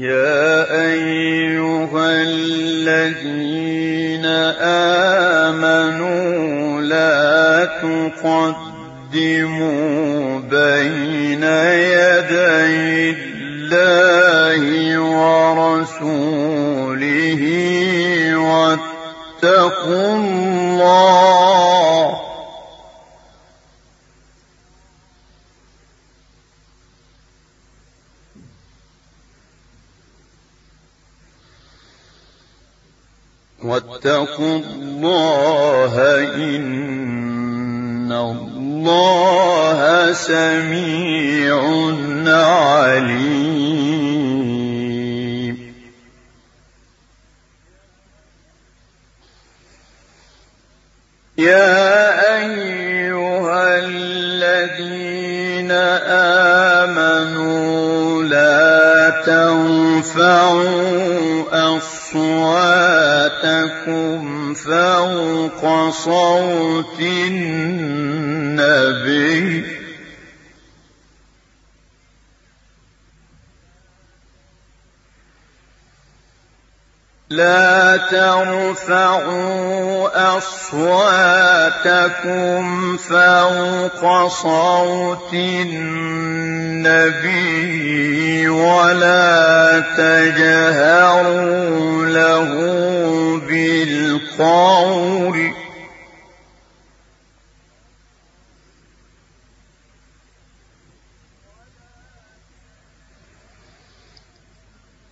يا أيها الذين آمنوا لا تقدموا بين يدي الله ورسوله واتقوا الله واتقوا الله إن الله سميع عليم. يا أيها الذين آمنوا لا تنفعوا أصواتكم فوق صوت النبي. لا ترفعوا أصواتكم فوق صوت النبي ولا تجهروا له بالقول.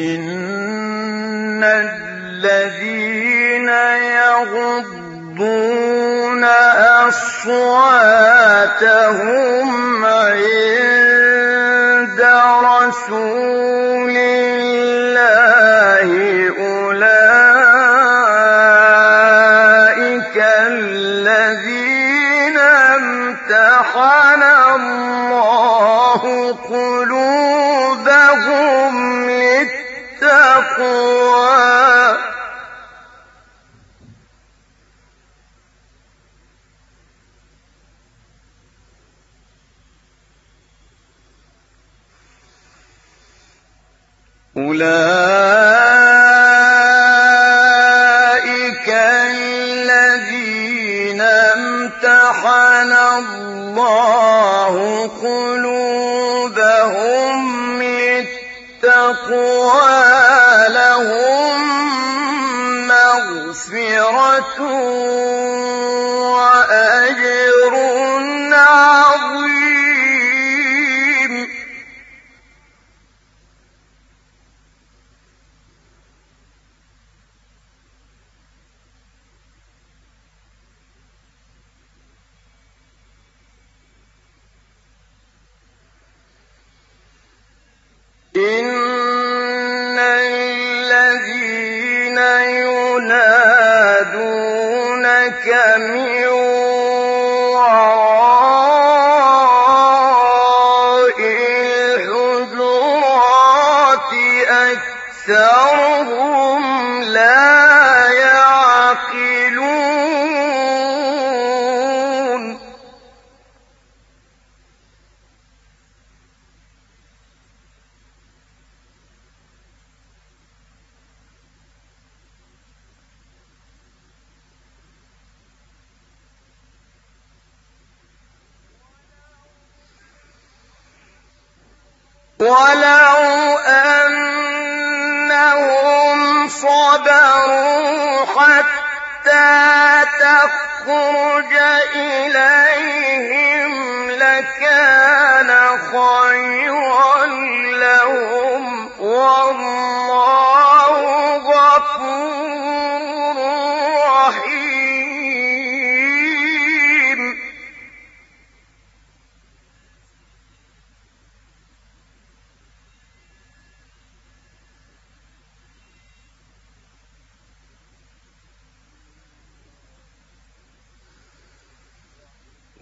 إن الذين يغضون أصواتهم عند رسول الله أولئك الذين امتحن أولئك الذين امتحن الله قلوبهم للتقوى لهم مغفرة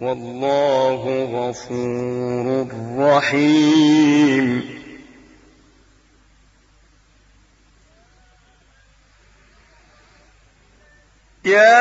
والله غفور رحيم. يا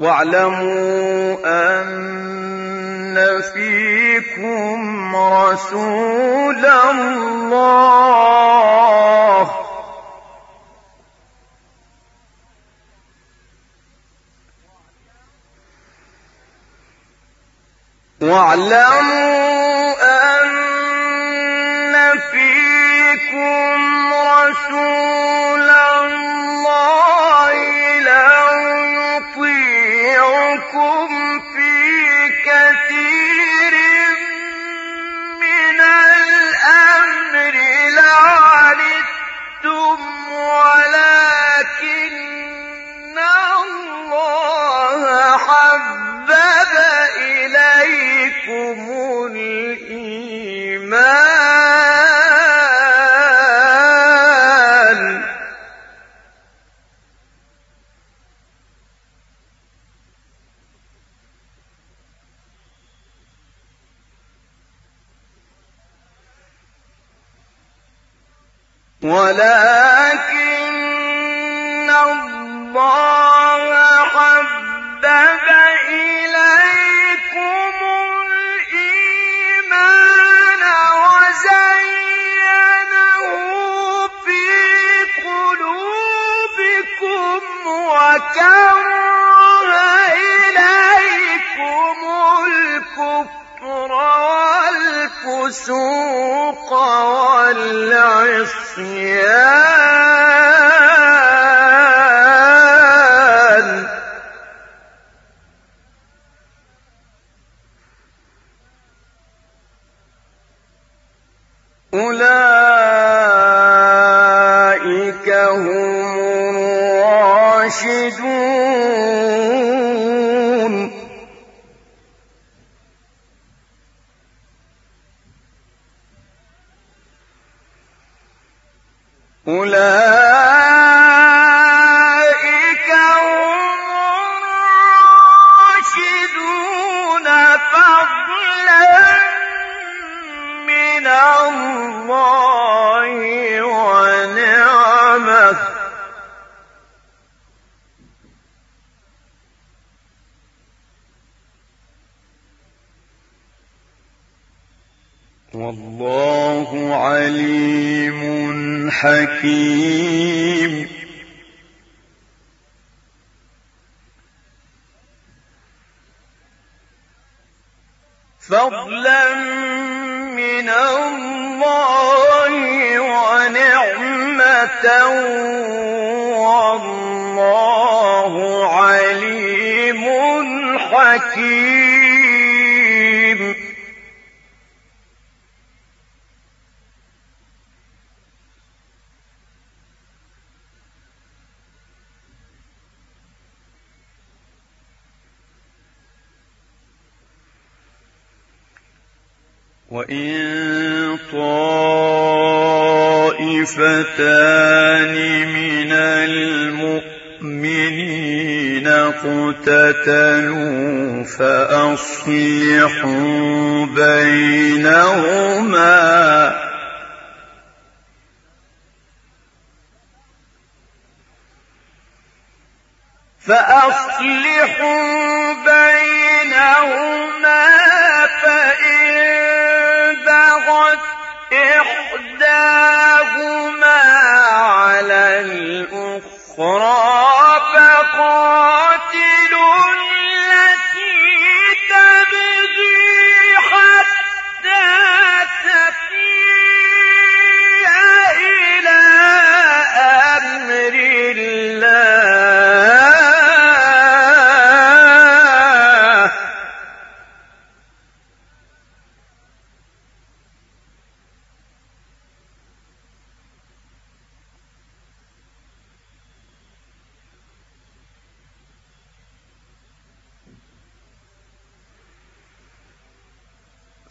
واعلموا أن فيكم رسول الله. واعلموا أن فيكم رسول يعلمكم الإيمان. ولا وكره إليكم الكفر والفسوق والعصيان وإن طائفتان من المؤمنين اقتتلوا فأصلحوا بينهما فأصلحوا بينهما فإن الأخرى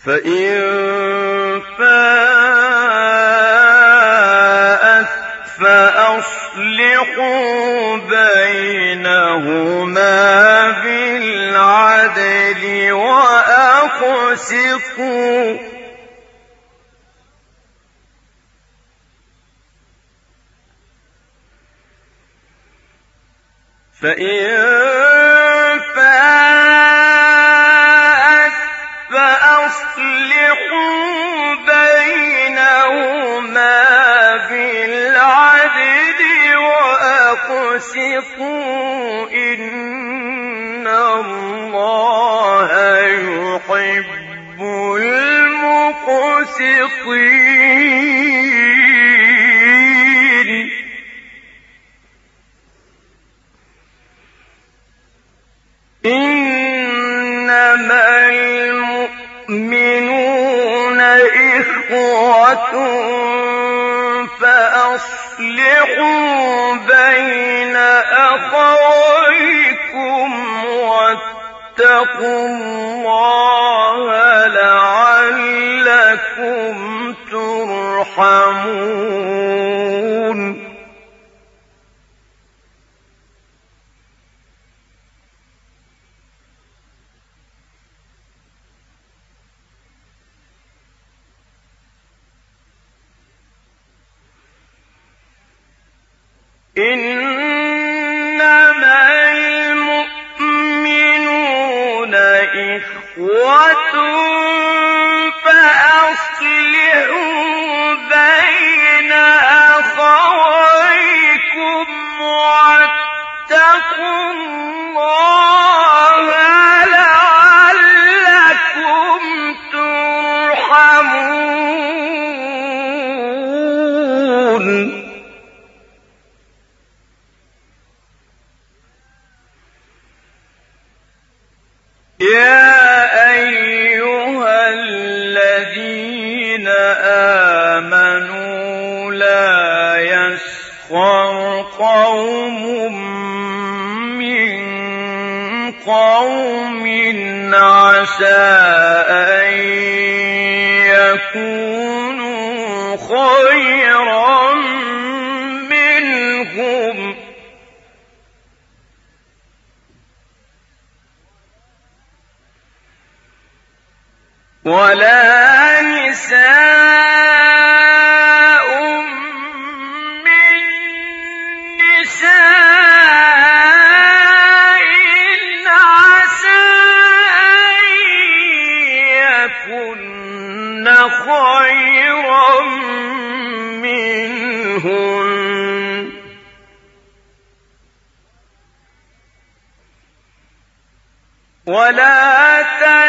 فإن فاءت فأصلحوا بينهما بالعدل وأقسطوا. فإن وأقسطوا إن الله يحب المقسطين إنما المؤمنون إخوة فأصلحوا بين أخويكم واتقوا الله لعلكم ترحمون. إنما المؤمنون إخوة آمنوا لا يسخر قوم من قوم عسى أن يكونوا خيرا منهم. ولا من نساء عسى أن يكن خيرا منهن. ولا تلمزوا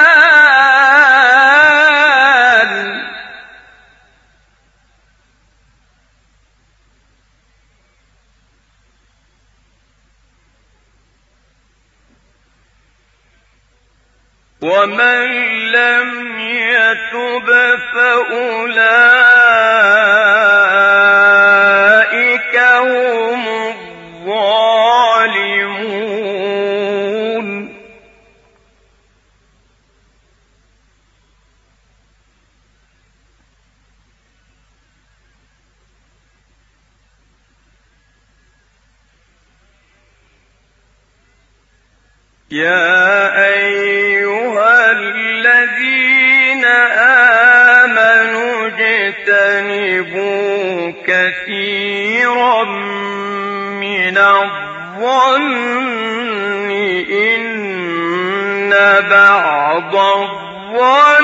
ومن لم يتب فأولئك هم الظالمون. يا أيها اجتنبوا كثيرا من الظن إن بعض الظن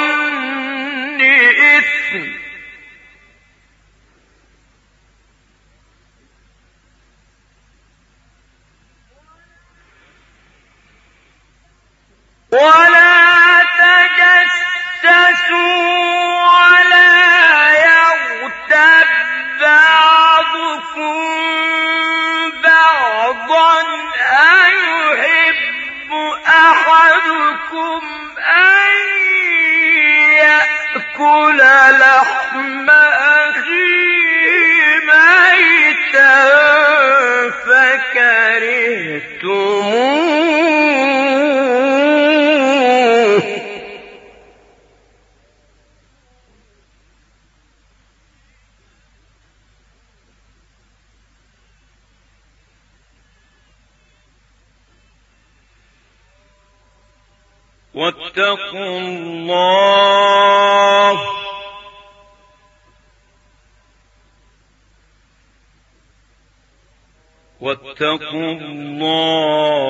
واتقوا الله.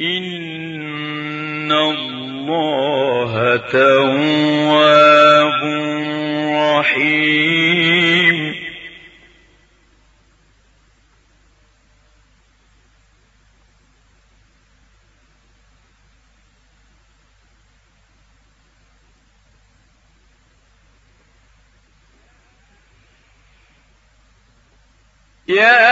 إن الله تواب رحيم. يا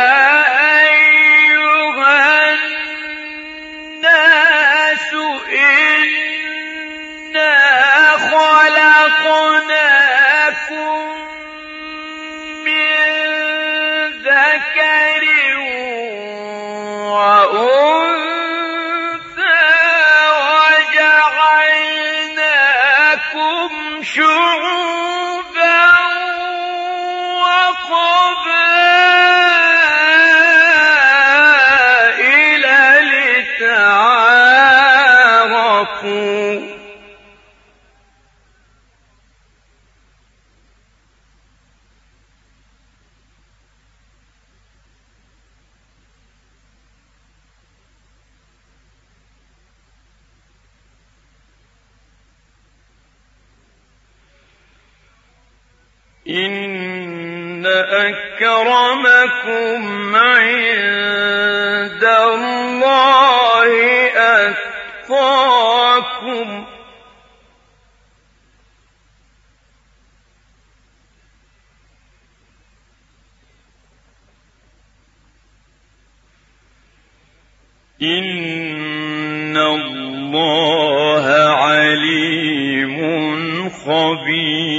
الله عليم خبير.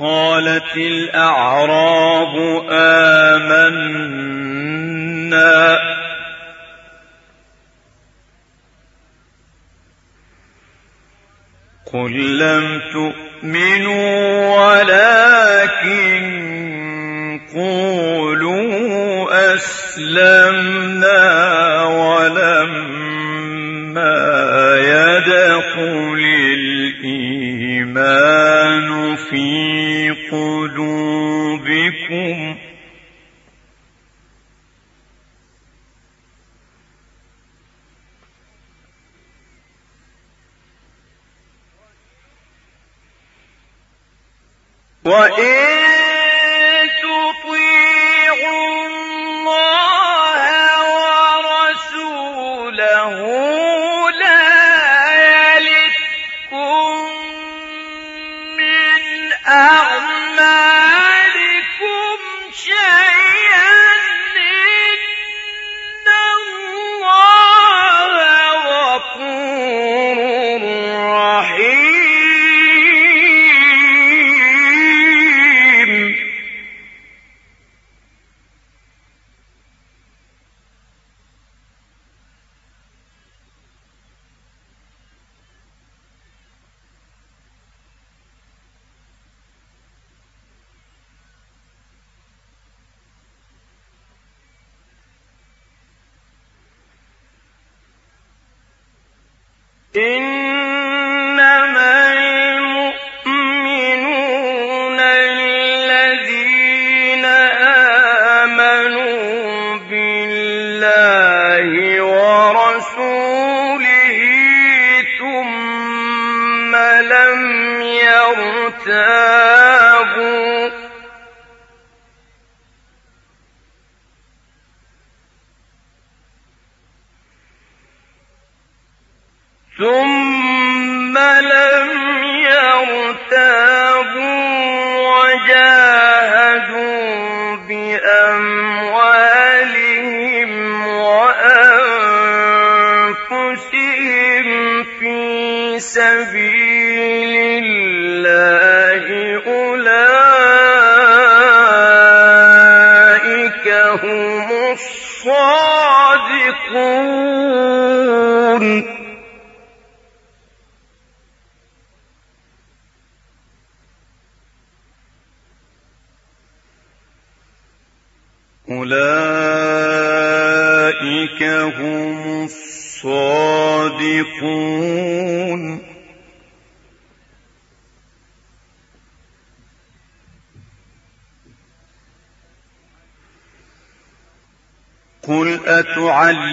قالت الأعراب آمنا. قل لم تؤمنوا ولكن قولوا أسلمنا ولما يدخل الإيمان في وإن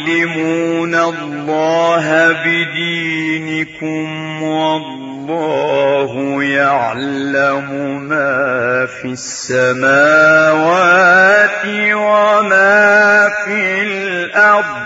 أتعلمون الله بدينكم والله يعلم ما في السماوات وما في الأرض.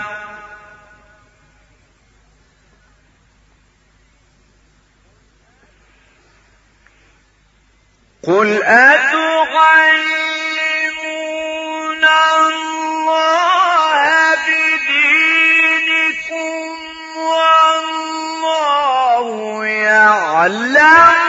يعلم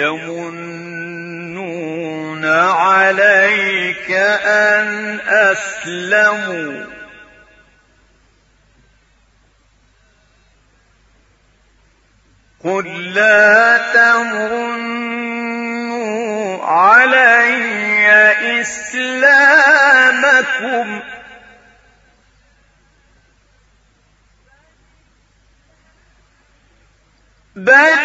يمنون عليك أن أسلموا قل لا تمنوا علي إسلامكم بل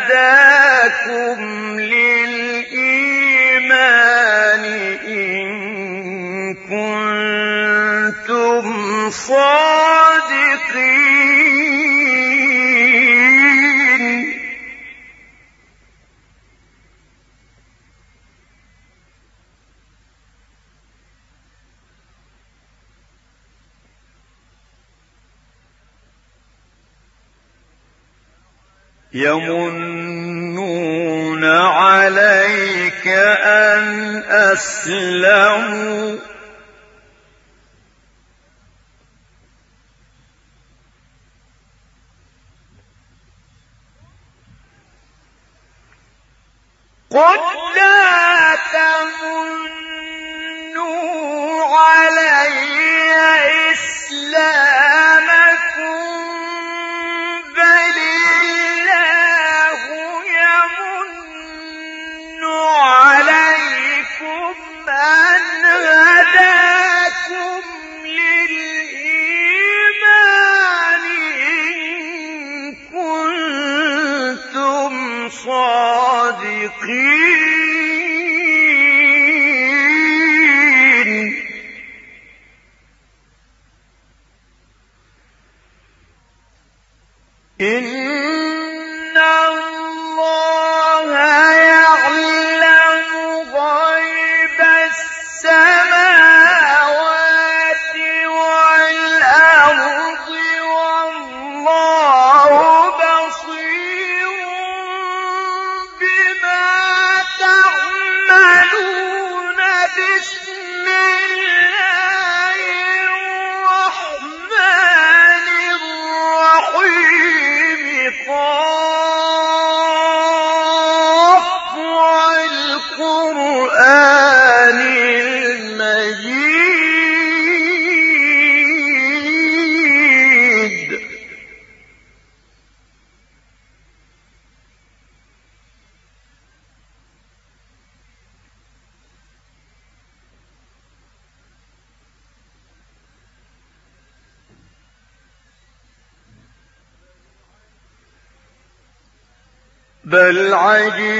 هداكم للإيمان إن كنتم صادقين يمنون أسلموا. بل عجبوا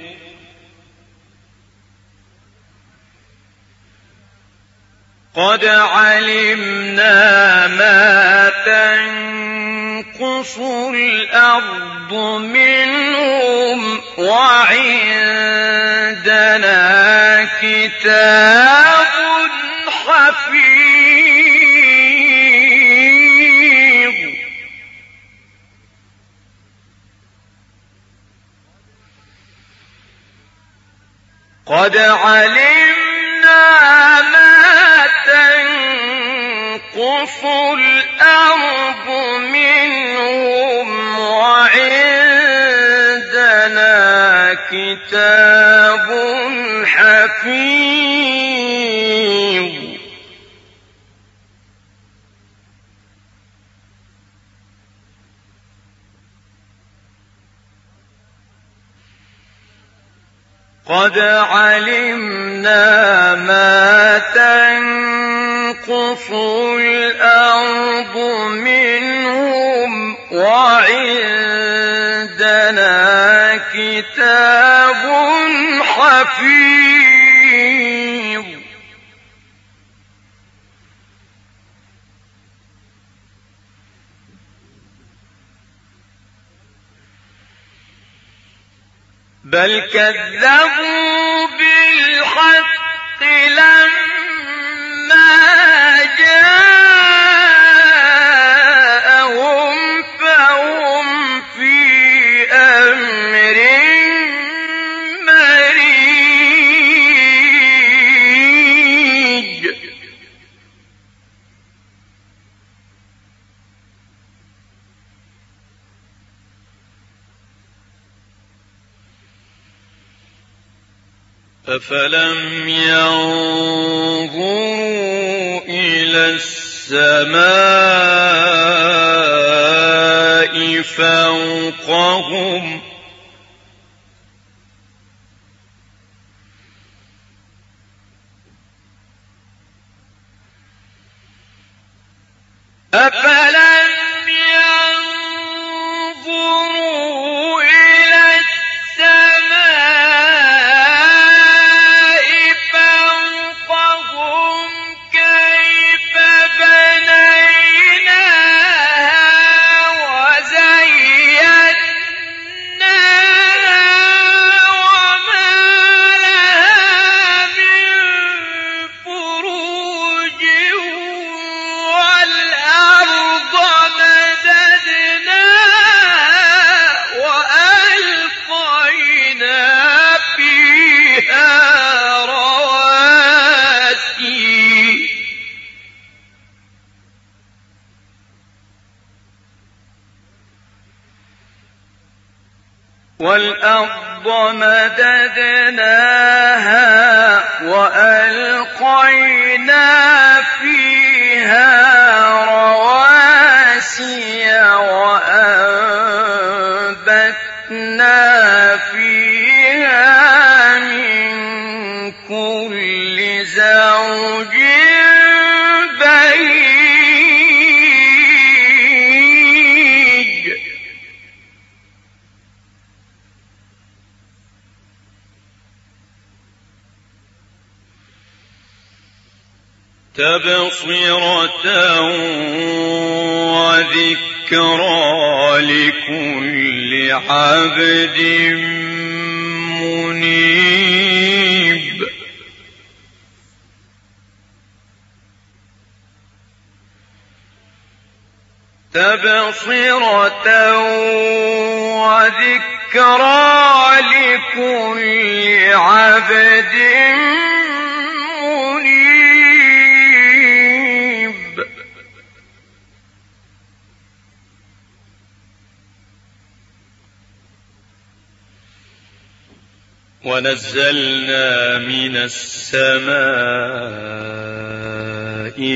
قد علمنا ما تنقص الأرض منهم وعندنا كتاب حفيظ. قد علمنا ما كتاب حفيظ. قد علمنا ما تنقص الأرض منهم وعندنا كتاب حفيظ بل كذبوا بالحق لما جَاءَهُمْ فَهُمْ فِي أَمْرٍ مَّرِيجٍ. أَفَلَمْ يَنظُرُوا إلى السماء فوقهم. أفلم والأرض مددناها وألقينا تبصرة وذكرى لكل عبد منيب. تبصرة وذكرى لكل عبد منيب ونزلنا من السماء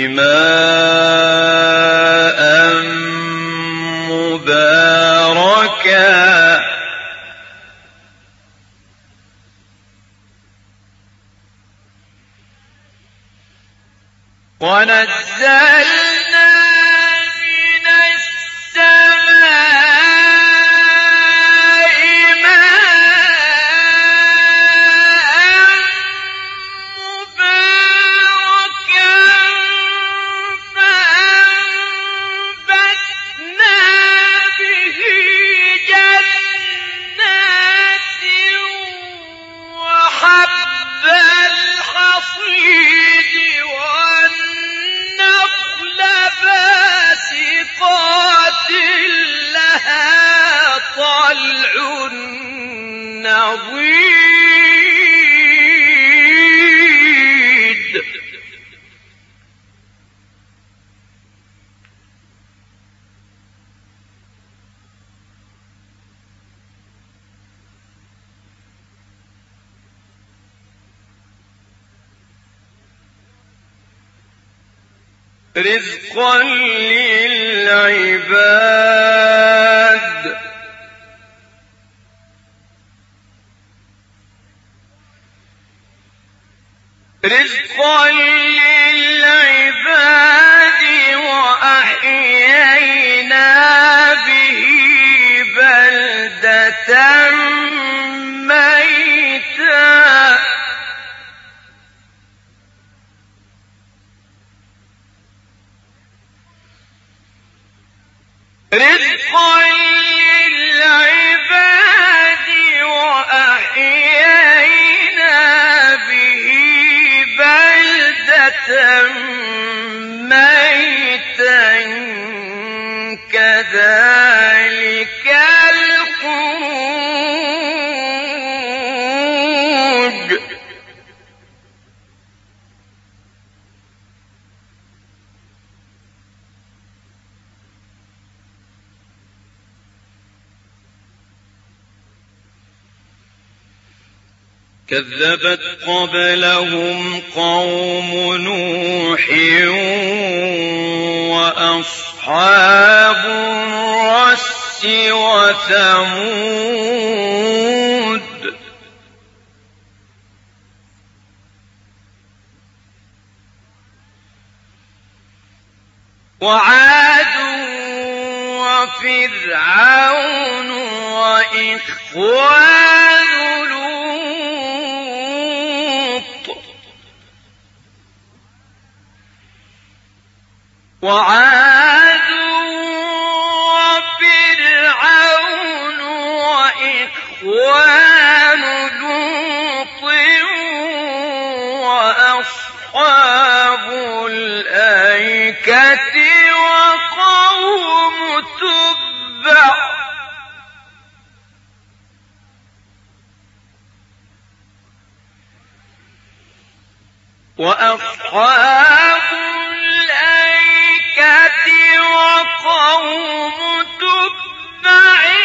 ماء مباركا. ونزلنا رزقا للعباد. رزقا للعباد كذبت قبلهم قوم نوح وأصحاب الرس وثمود. وعاد وفرعون وإخوان وعاد وفرعون وإخوان لوط وأصحاب الأيكة وقوم تبع وأصحاب وقوم تبع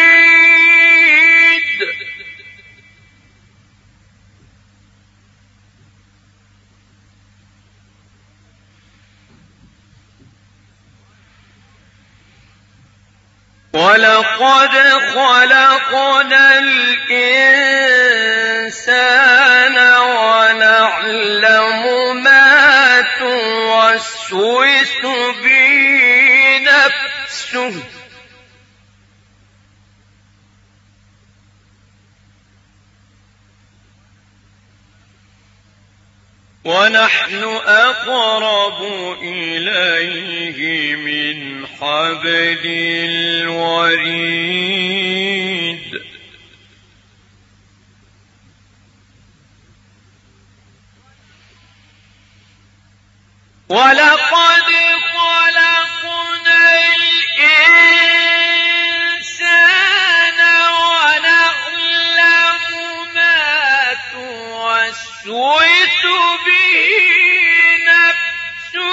ولقد خلقنا الإنسان ونعلم ما توسوس به نفسه ونحن أقرب إليه من حبل الوريد. ولقد خلقنا الإنسان به نفسه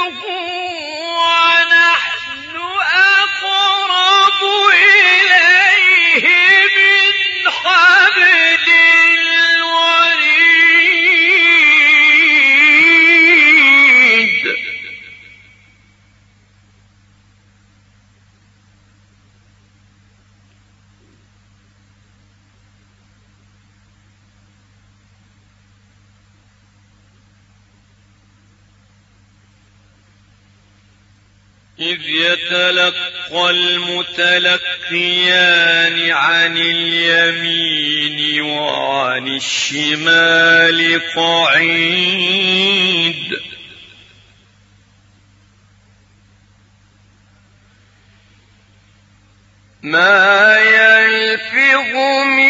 إذ يتلقى المتلقيان عن اليمين وعن الشمال قعيد. ما يلفظ من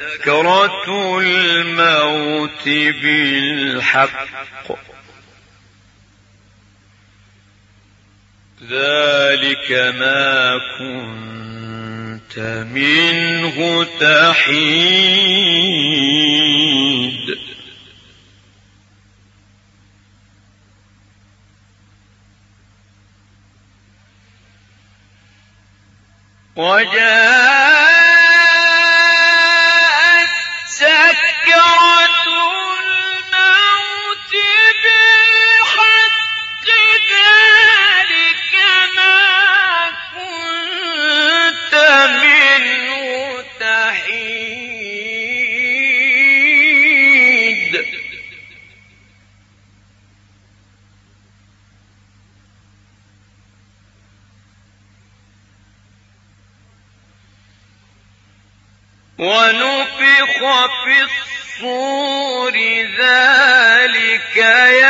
سكرة الموت بالحق. ذلك ما كنت منه تحيد. وجاء الصور ذلك يوم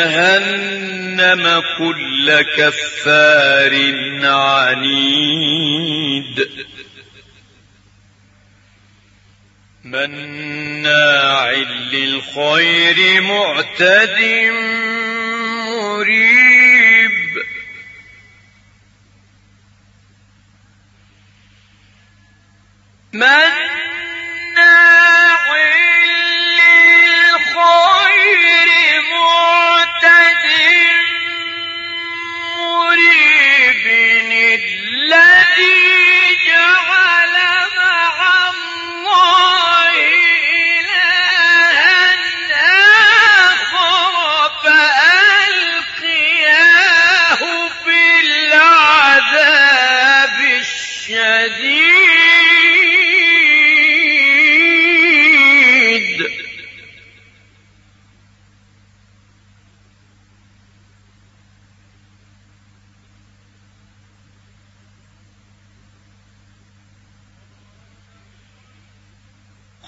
جهنم كل كفار عنيد. مناع للخير معتد مريب. مناع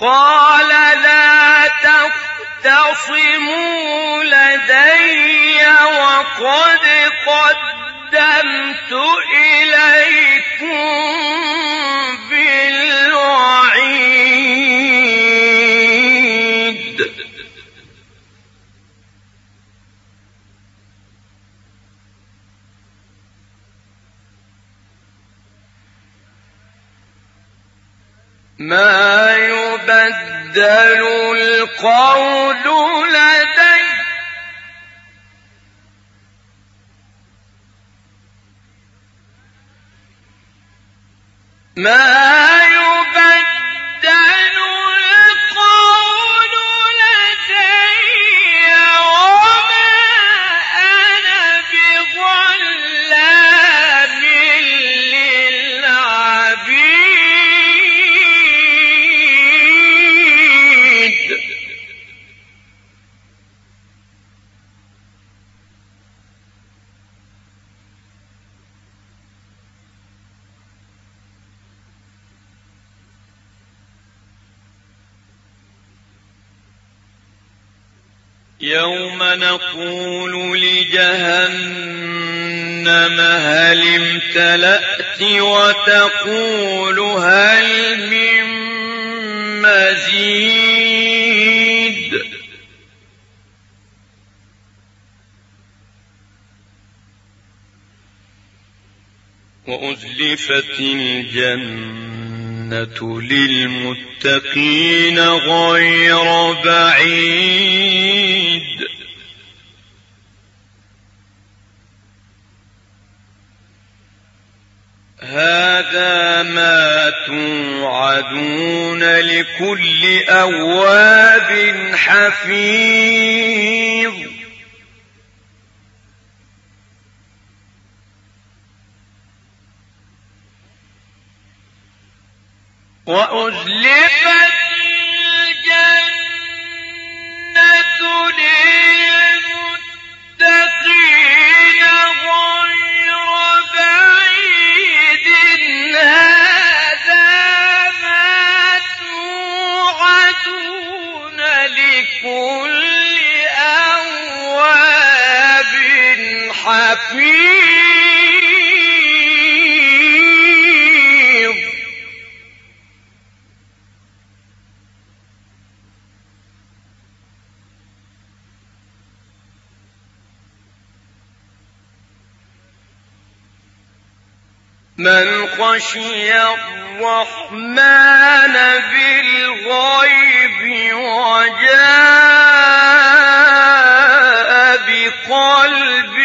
قال لا تختصموا لدي وقد قدمت إليكم بالوعيد. ما يبدل القول لدي. ما وتقول هل من مزيد؟ وأزلفت الجنة للمتقين غير بعيد. هذا ما توعدون لكل أواب حفيظ. وأزلفت الجنة للمتقين لكل أواب حفيظ. من خشي الرحمن بالغيب وجاء بقلب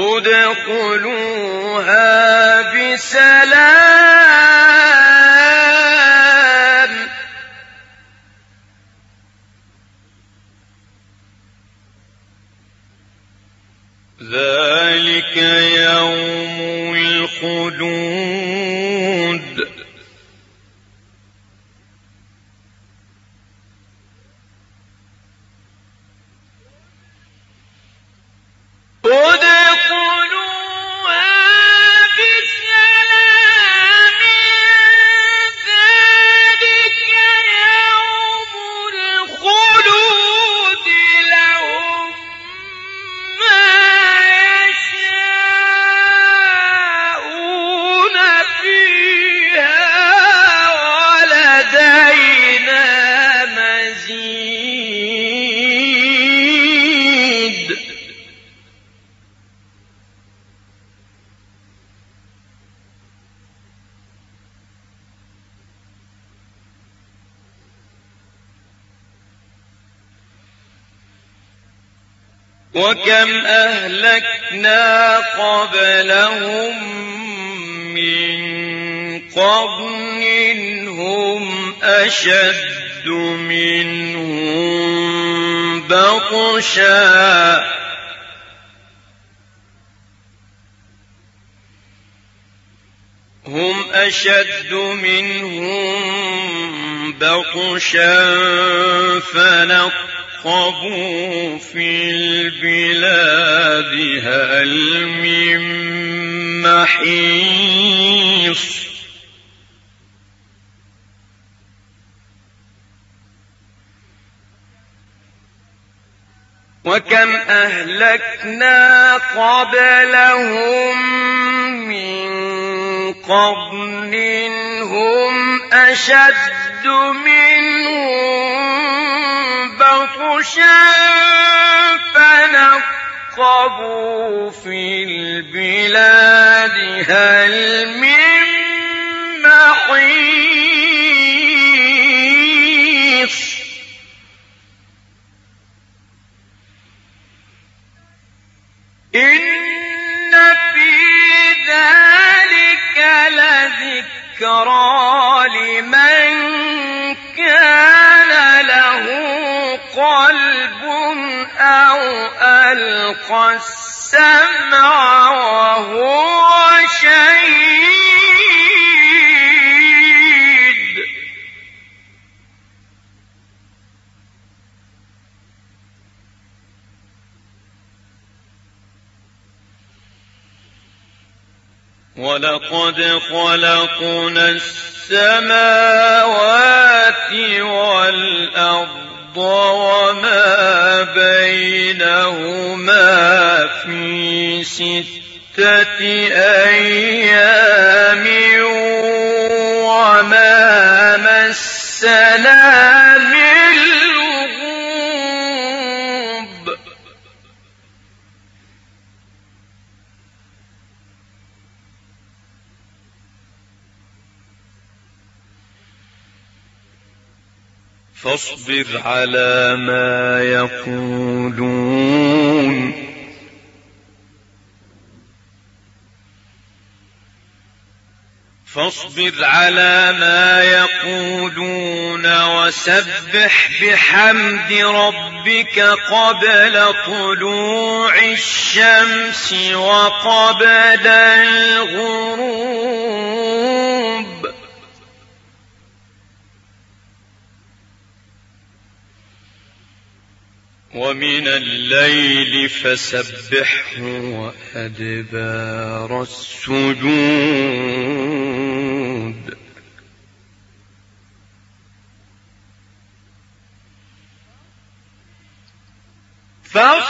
ادخلوها بسلام. بطشا فنقبوا في البلاد هل من محيص وكم أهلكنا قبلهم من قرن هم أشد منهم بطشا فنقبوا في البلاد إن في ذلك لذكرى لمن كان له قلب أو ألقى السمع وهو شهيد. ولقد خلقنا السماوات والأرض وما بينهما في ستة أيام وما مسنا من فاصبر على ما يقولون. فاصبر على ما يقولون وسبح بحمد ربك قبل طلوع الشمس وقبل الغروب. ومن الليل فسبحه وأدبار السجود. فاصبر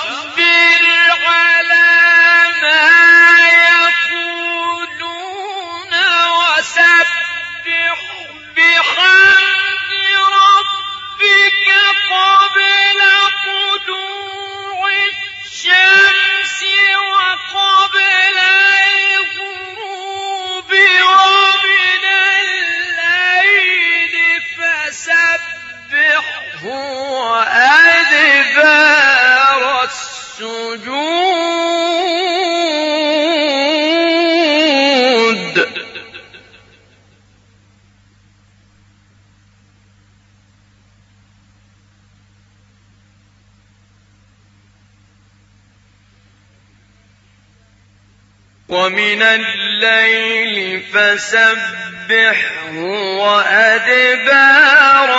ومن الليل فسبحه وأدبار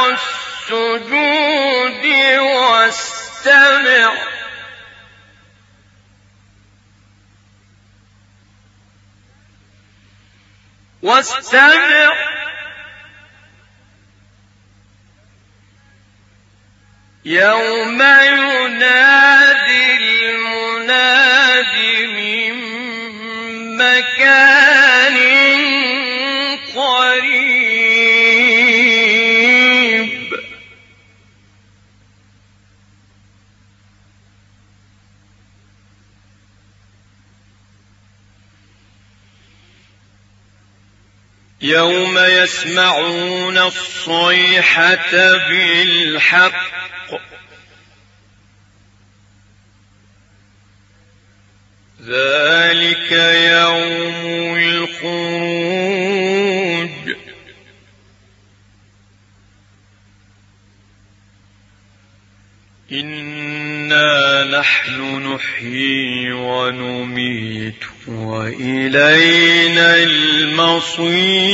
السجود واستمع. واستمع. يوم ينادي المناد من مكان قريب. يوم يسمعون الصيحة بالحق ذلك يوم الخروج. إنا نحن نحيي ونميت وإلينا المصير.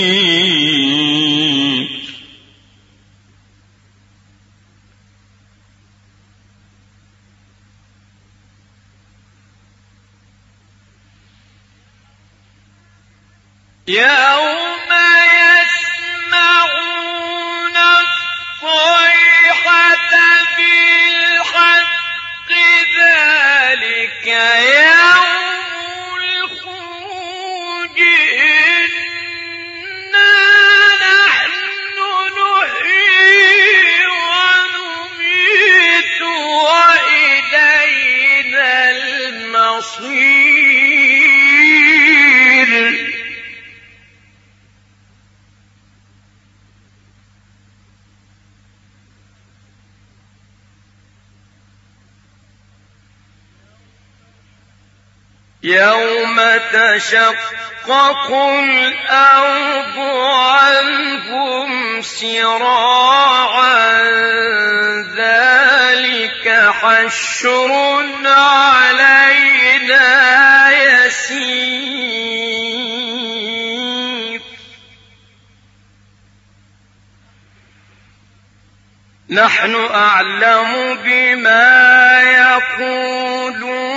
يوم يسمعون الصيحة بالحق ذلك يوم يوم تشقق الأرض عنهم سراعا ذلك حشر علينا يسير. نحن أعلم بما يقولون.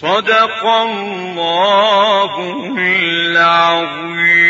صدق الله العظيم.